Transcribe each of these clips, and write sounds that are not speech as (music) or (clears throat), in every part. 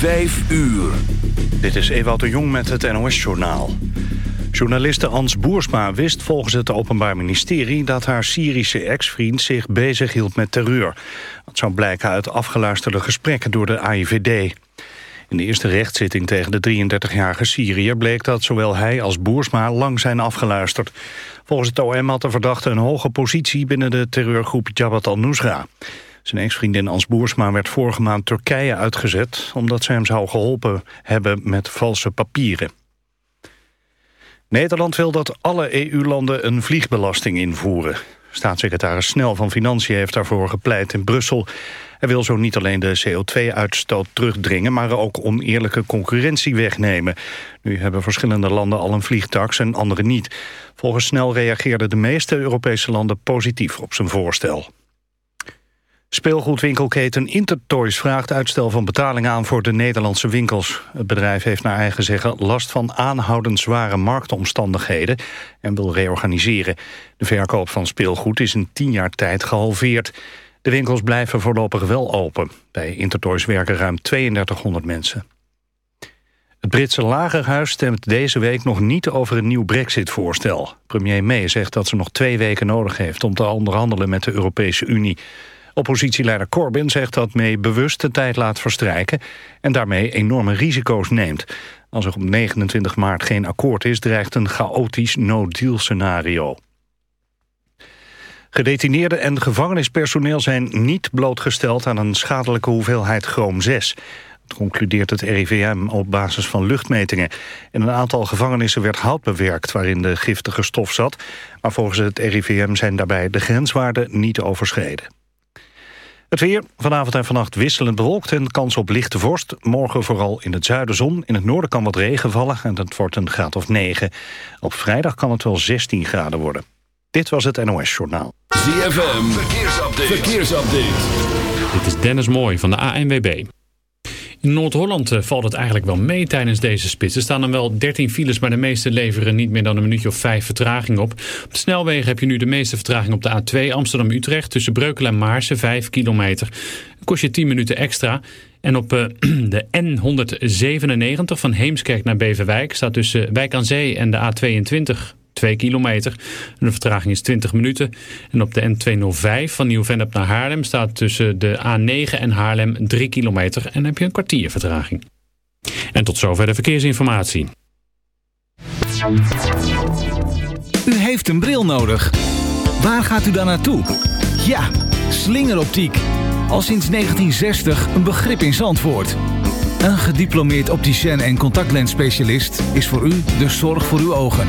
Vijf uur. Dit is Ewout de Jong met het NOS-journaal. Journaliste Ans Boersma wist volgens het Openbaar Ministerie... dat haar Syrische ex-vriend zich bezighield met terreur. Dat zou blijken uit afgeluisterde gesprekken door de AIVD. In de eerste rechtszitting tegen de 33-jarige Syriër... bleek dat zowel hij als Boersma lang zijn afgeluisterd. Volgens het OM had de verdachte een hoge positie... binnen de terreurgroep Jabhat al-Nusra. Zijn ex-vriendin Ans Boersma werd vorige maand Turkije uitgezet... omdat ze hem zou geholpen hebben met valse papieren. Nederland wil dat alle EU-landen een vliegbelasting invoeren. Staatssecretaris Snel van Financiën heeft daarvoor gepleit in Brussel. Hij wil zo niet alleen de CO2-uitstoot terugdringen... maar ook oneerlijke concurrentie wegnemen. Nu hebben verschillende landen al een vliegtax en andere niet. Volgens Snel reageerden de meeste Europese landen positief op zijn voorstel. Speelgoedwinkelketen Intertoys vraagt uitstel van betaling aan voor de Nederlandse winkels. Het bedrijf heeft naar eigen zeggen last van aanhoudend zware marktomstandigheden en wil reorganiseren. De verkoop van speelgoed is in tien jaar tijd gehalveerd. De winkels blijven voorlopig wel open. Bij Intertoys werken ruim 3200 mensen. Het Britse lagerhuis stemt deze week nog niet over een nieuw brexit-voorstel. Premier May zegt dat ze nog twee weken nodig heeft om te onderhandelen met de Europese Unie. Oppositieleider Corbyn zegt dat May bewust de tijd laat verstrijken... en daarmee enorme risico's neemt. Als er op 29 maart geen akkoord is... dreigt een chaotisch no-deal scenario. Gedetineerden en gevangenispersoneel zijn niet blootgesteld... aan een schadelijke hoeveelheid chroom 6... Dat concludeert het RIVM op basis van luchtmetingen. In een aantal gevangenissen werd hout bewerkt waarin de giftige stof zat. Maar volgens het RIVM zijn daarbij de grenswaarden niet overschreden. Het weer, vanavond en vannacht wisselend bewolkt en kans op lichte vorst. Morgen vooral in het zuiden zon. In het noorden kan wat regen vallen en dat wordt een graad of 9. Op vrijdag kan het wel 16 graden worden. Dit was het NOS Journaal. ZFM, verkeersupdate. verkeersupdate. Dit is Dennis Mooij van de ANWB. In Noord-Holland eh, valt het eigenlijk wel mee tijdens deze spits. Er staan dan wel 13 files, maar de meeste leveren niet meer dan een minuutje of vijf vertraging op. Op de snelwegen heb je nu de meeste vertraging op de A2 Amsterdam-Utrecht... tussen Breukelen en Maarsen, 5 kilometer. Dat kost je 10 minuten extra. En op uh, (clears throat) de N197 van Heemskerk naar Beverwijk... staat tussen Wijk aan Zee en de A22 2 kilometer. de vertraging is 20 minuten. En op de N205 van Nieuw-Vennep naar Haarlem staat tussen de A9 en Haarlem 3 kilometer. En heb je een kwartier vertraging. En tot zover de verkeersinformatie. U heeft een bril nodig. Waar gaat u dan naartoe? Ja, slingeroptiek. Al sinds 1960 een begrip in Zandvoort. Een gediplomeerd opticien en contactlensspecialist is voor u de zorg voor uw ogen.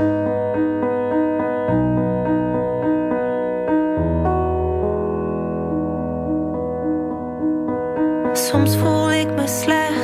Soms voel ik me slecht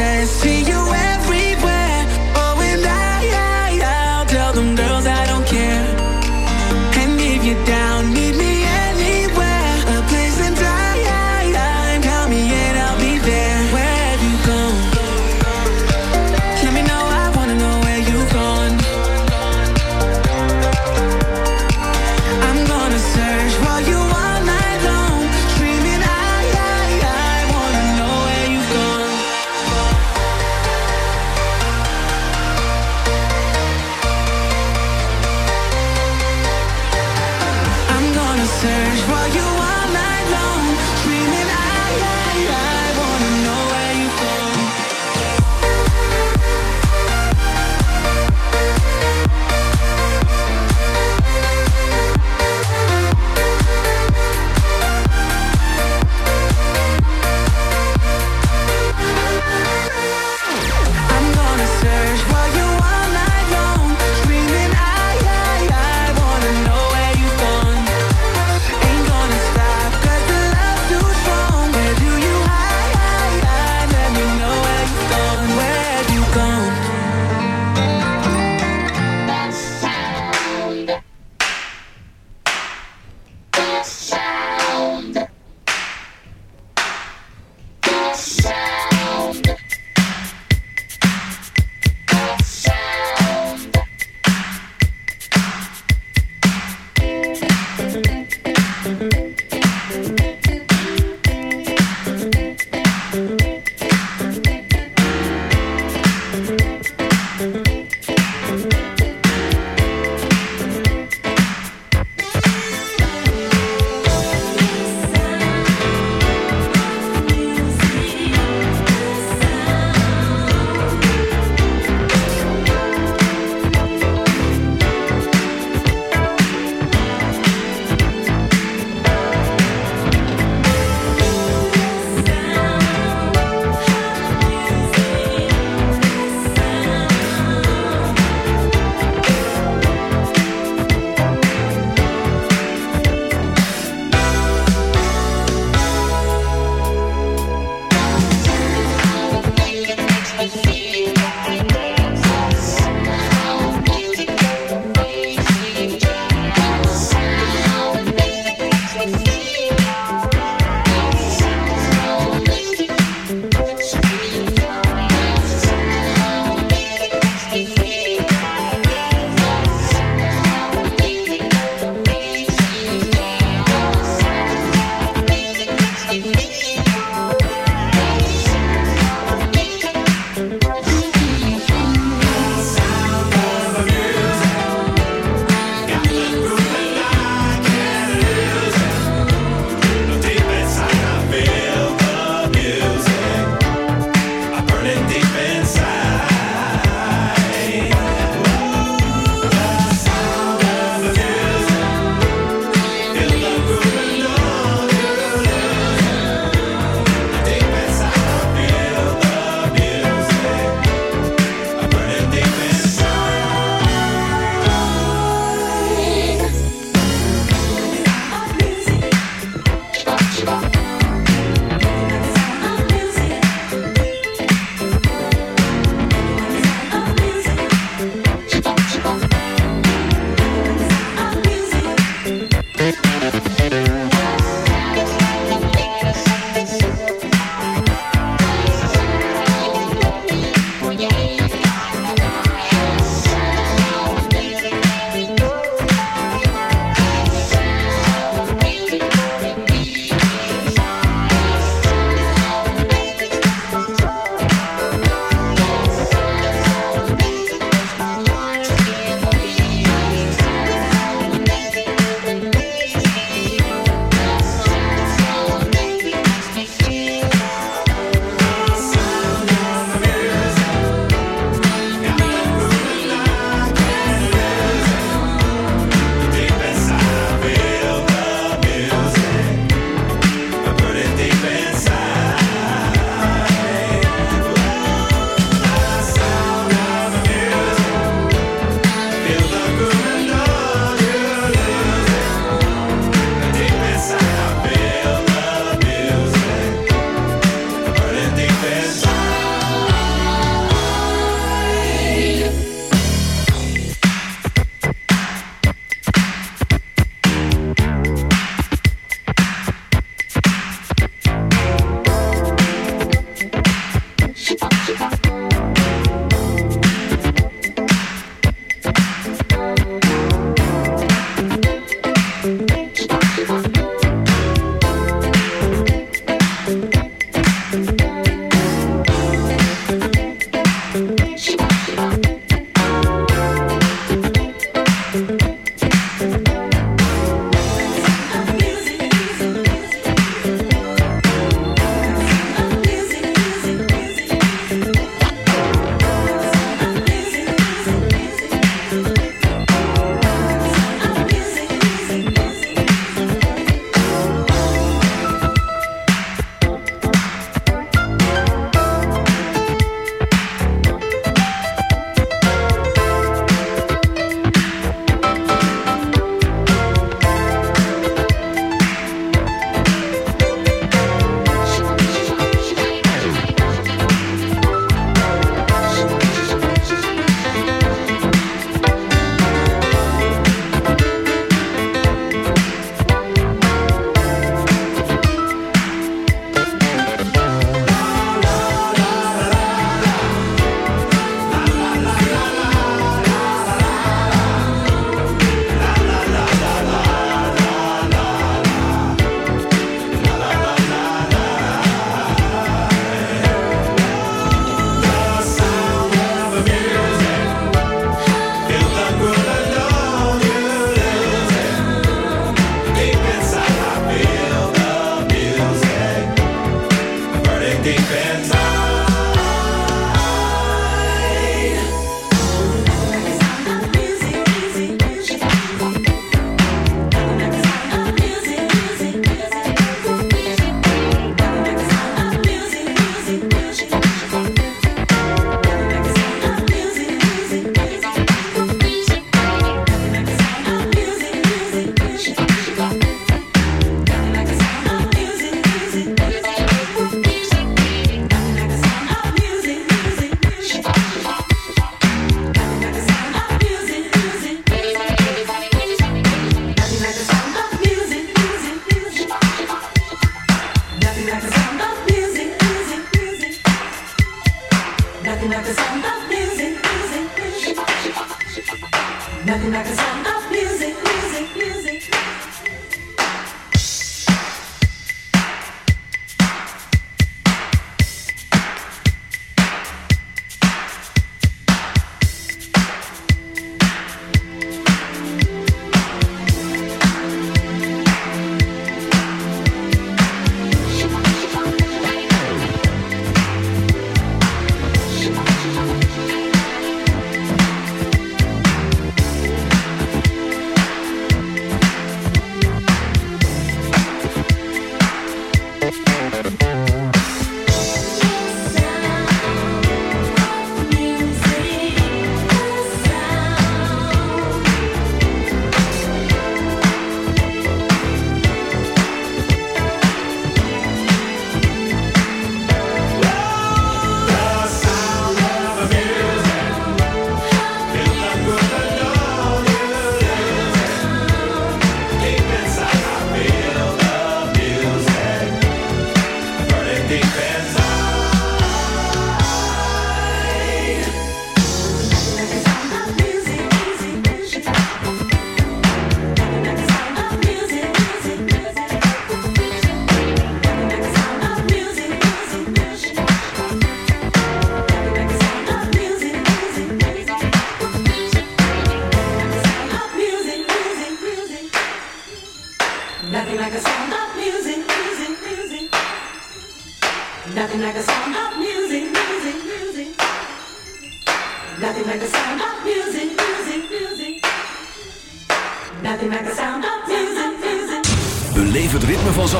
dance to you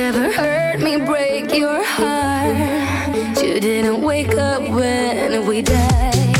never heard me break your heart. You didn't wake up when we died.